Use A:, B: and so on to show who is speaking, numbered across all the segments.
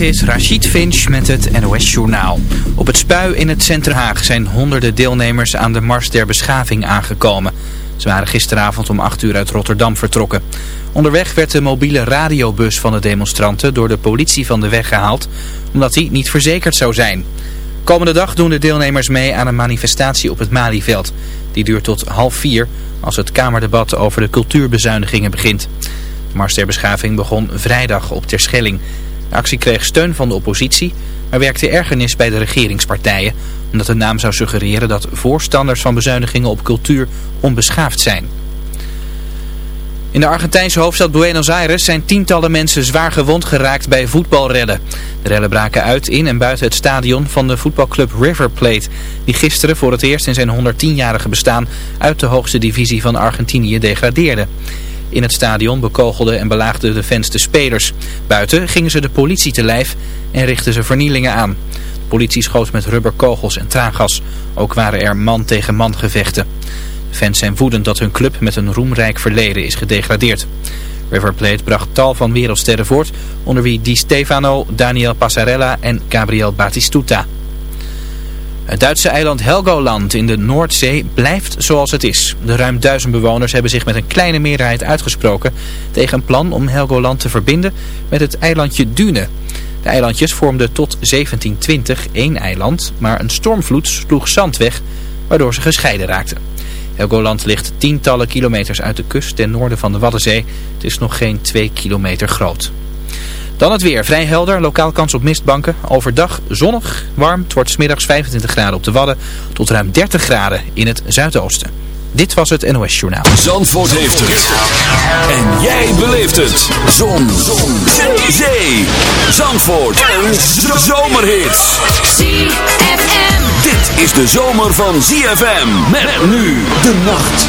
A: Dit is Rachid Finch met het NOS Journaal. Op het Spui in het Centrum Haag zijn honderden deelnemers aan de Mars der Beschaving aangekomen. Ze waren gisteravond om 8 uur uit Rotterdam vertrokken. Onderweg werd de mobiele radiobus van de demonstranten door de politie van de weg gehaald, omdat die niet verzekerd zou zijn. Komende dag doen de deelnemers mee aan een manifestatie op het Malieveld. Die duurt tot half vier als het Kamerdebat over de cultuurbezuinigingen begint. De Mars der Beschaving begon vrijdag op Terschelling. De actie kreeg steun van de oppositie, maar werkte ergernis bij de regeringspartijen, omdat de naam zou suggereren dat voorstanders van bezuinigingen op cultuur onbeschaafd zijn. In de Argentijnse hoofdstad Buenos Aires zijn tientallen mensen zwaar gewond geraakt bij voetbalredden. De rellen braken uit in en buiten het stadion van de voetbalclub River Plate, die gisteren voor het eerst in zijn 110-jarige bestaan uit de hoogste divisie van Argentinië degradeerde. In het stadion bekogelden en belaagden de fans de spelers. Buiten gingen ze de politie te lijf en richtten ze vernielingen aan. De politie schoot met rubberkogels en traangas. Ook waren er man tegen man gevechten. De fans zijn woedend dat hun club met een roemrijk verleden is gedegradeerd. River Plate bracht tal van wereldsterren voort, onder wie Di Stefano, Daniel Passarella en Gabriel Batistuta. Het Duitse eiland Helgoland in de Noordzee blijft zoals het is. De ruim duizend bewoners hebben zich met een kleine meerderheid uitgesproken tegen een plan om Helgoland te verbinden met het eilandje Dune. De eilandjes vormden tot 1720 één eiland, maar een stormvloed sloeg zand weg, waardoor ze gescheiden raakten. Helgoland ligt tientallen kilometers uit de kust ten noorden van de Waddenzee. Het is nog geen twee kilometer groot. Dan het weer. Vrij helder. Lokaal kans op mistbanken. Overdag zonnig, warm. Het wordt smiddags 25 graden op de Wadden. Tot ruim 30 graden in het zuidoosten. Dit was het NOS Journaal.
B: Zandvoort heeft het. En jij beleeft het. Zon. Zon. Zee. Zee. Zandvoort. Een zomerhit.
C: ZFM.
B: Dit is de zomer van ZFM. Met nu de nacht.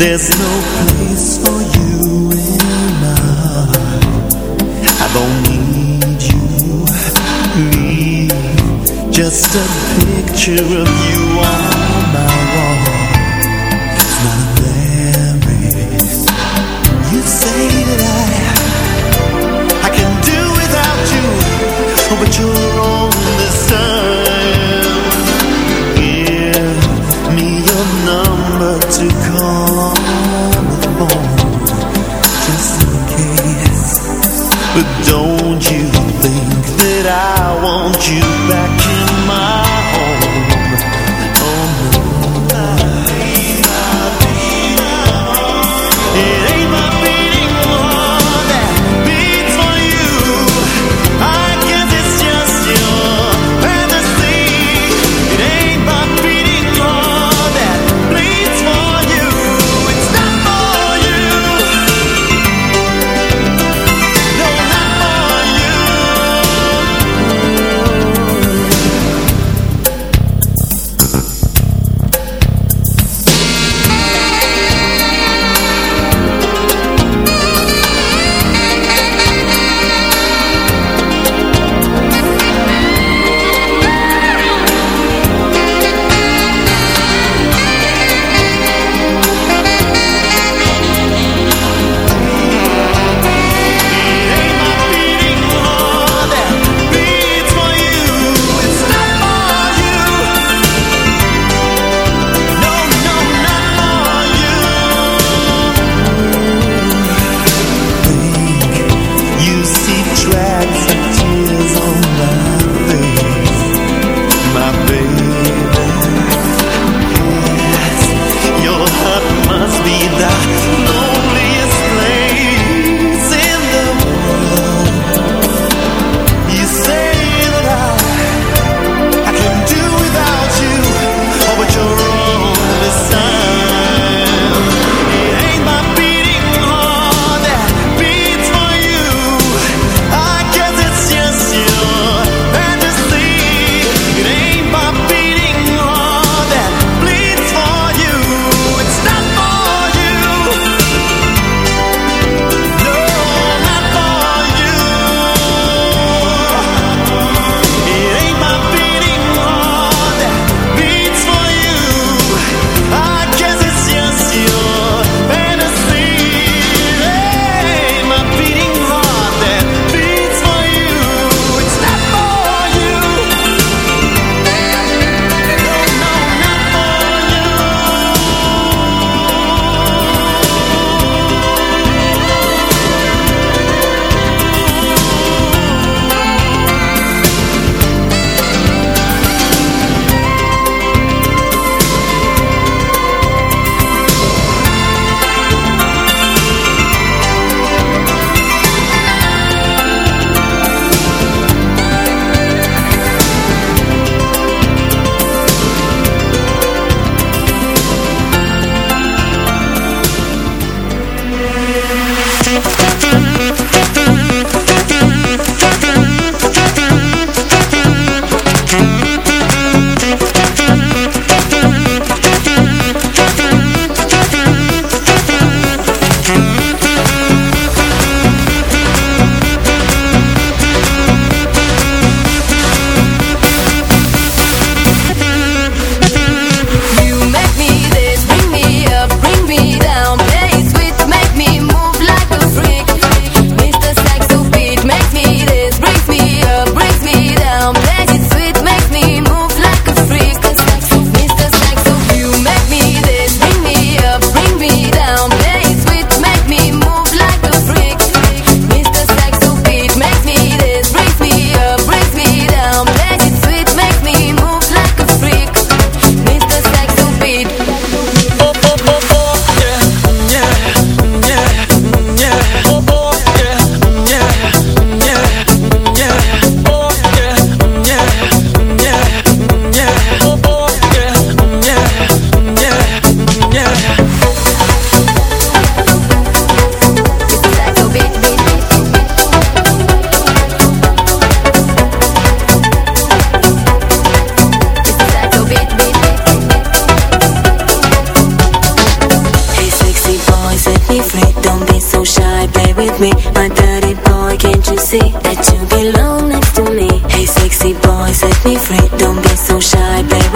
D: There's no place for you in mine I don't need you, me. Just a picture of you.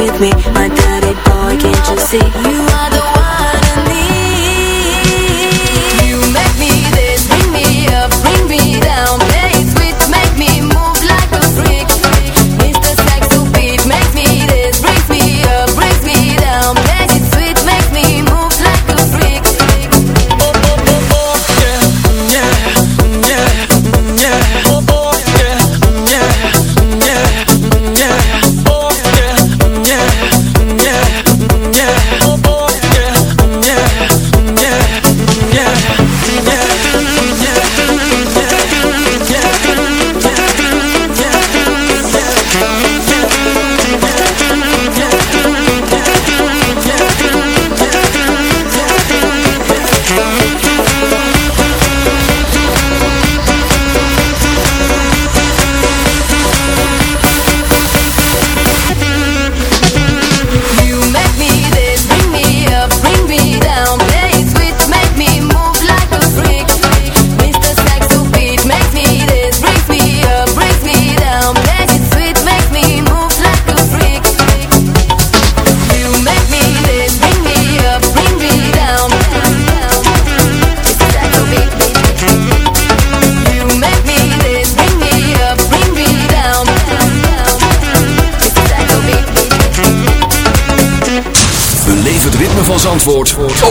E: with me, my dirty boy, can't you see? You are the one.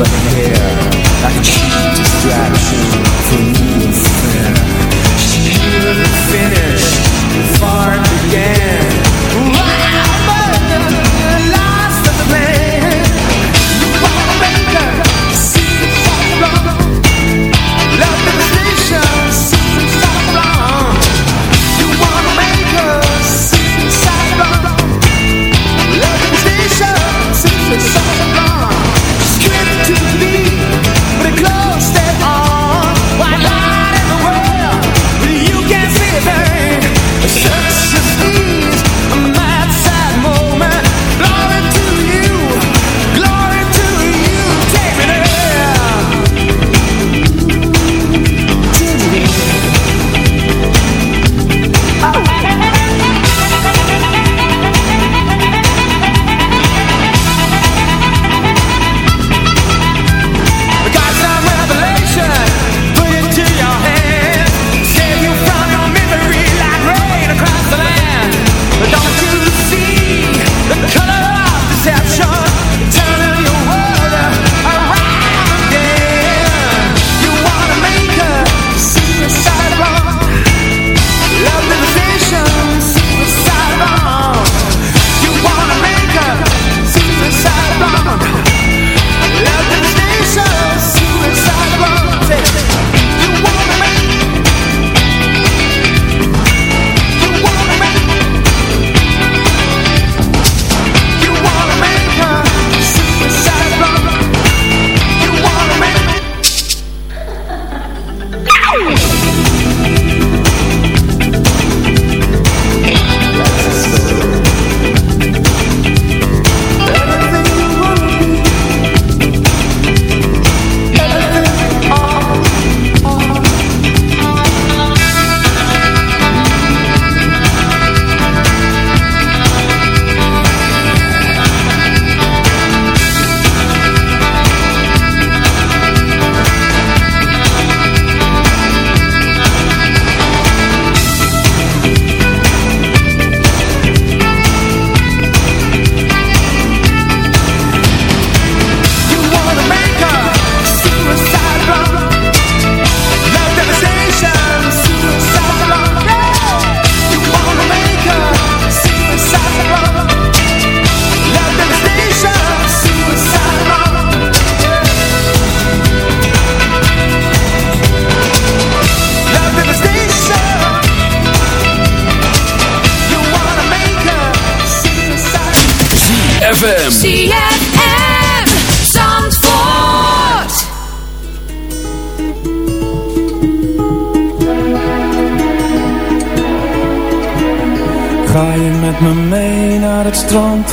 F: over here, I can cheap distraction.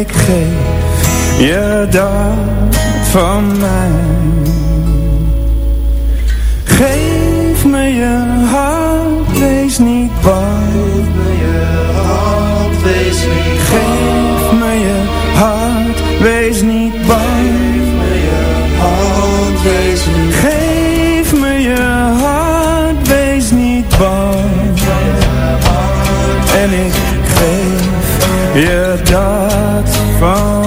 F: ik geef je dat van mij. Geef me je hart, wees niet bang. Geef me je hart, wees niet bang. Geef me je hart, wees niet bang. Je niet Geef me je niet En ik geef je dat
E: from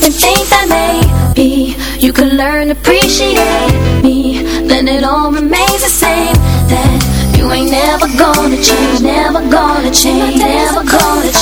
E: And think that maybe You could learn to appreciate me. Then it all remains the same That you ain't never gonna change Never gonna change Never gonna change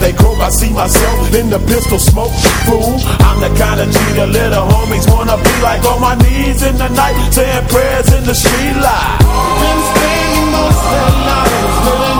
G: They croak, I see myself in the pistol smoke. Fool, I'm the kind of G the little homies wanna be like on my knees in the night, saying prayers in the street light. Been spending most of their lives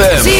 B: ZFM.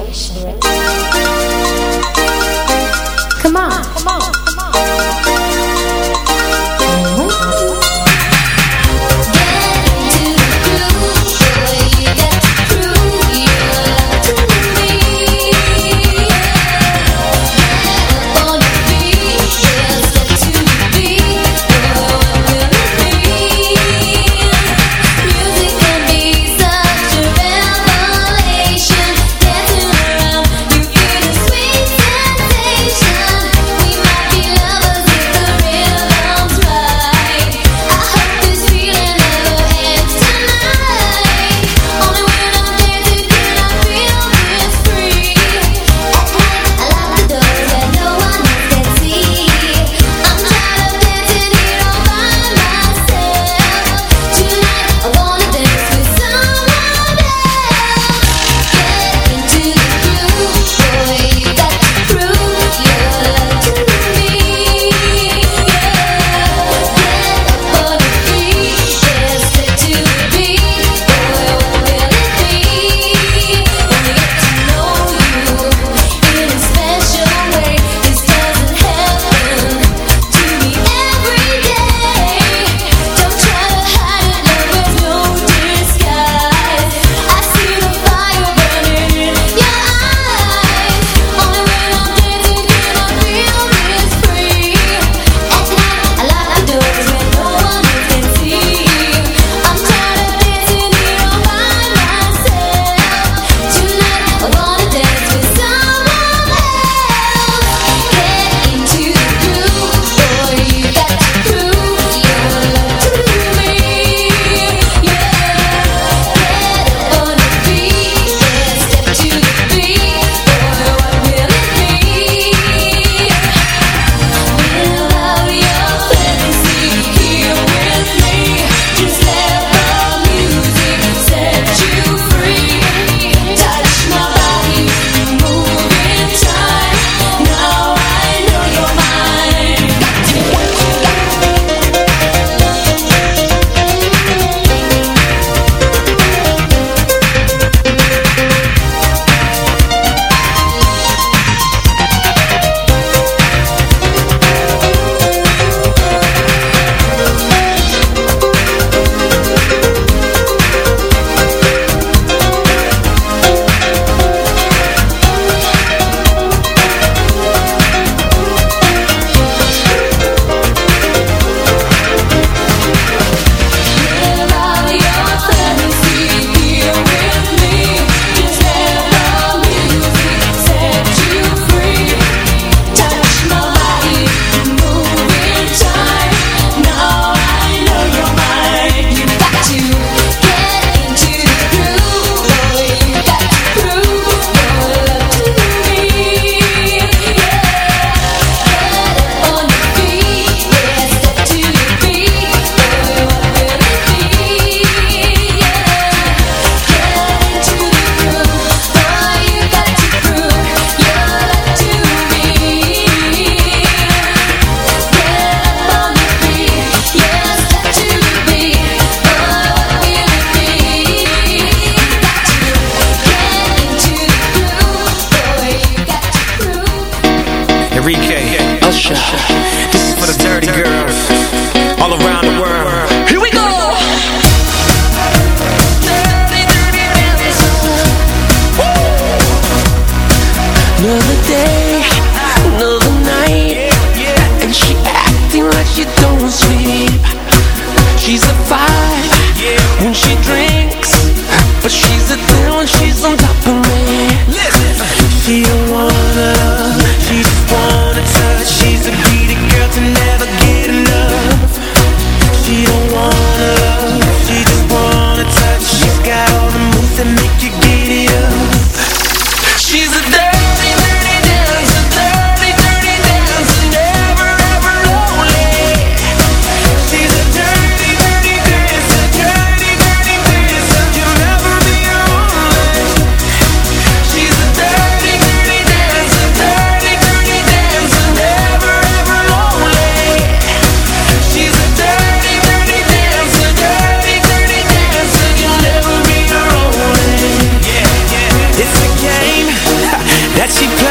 H: she plays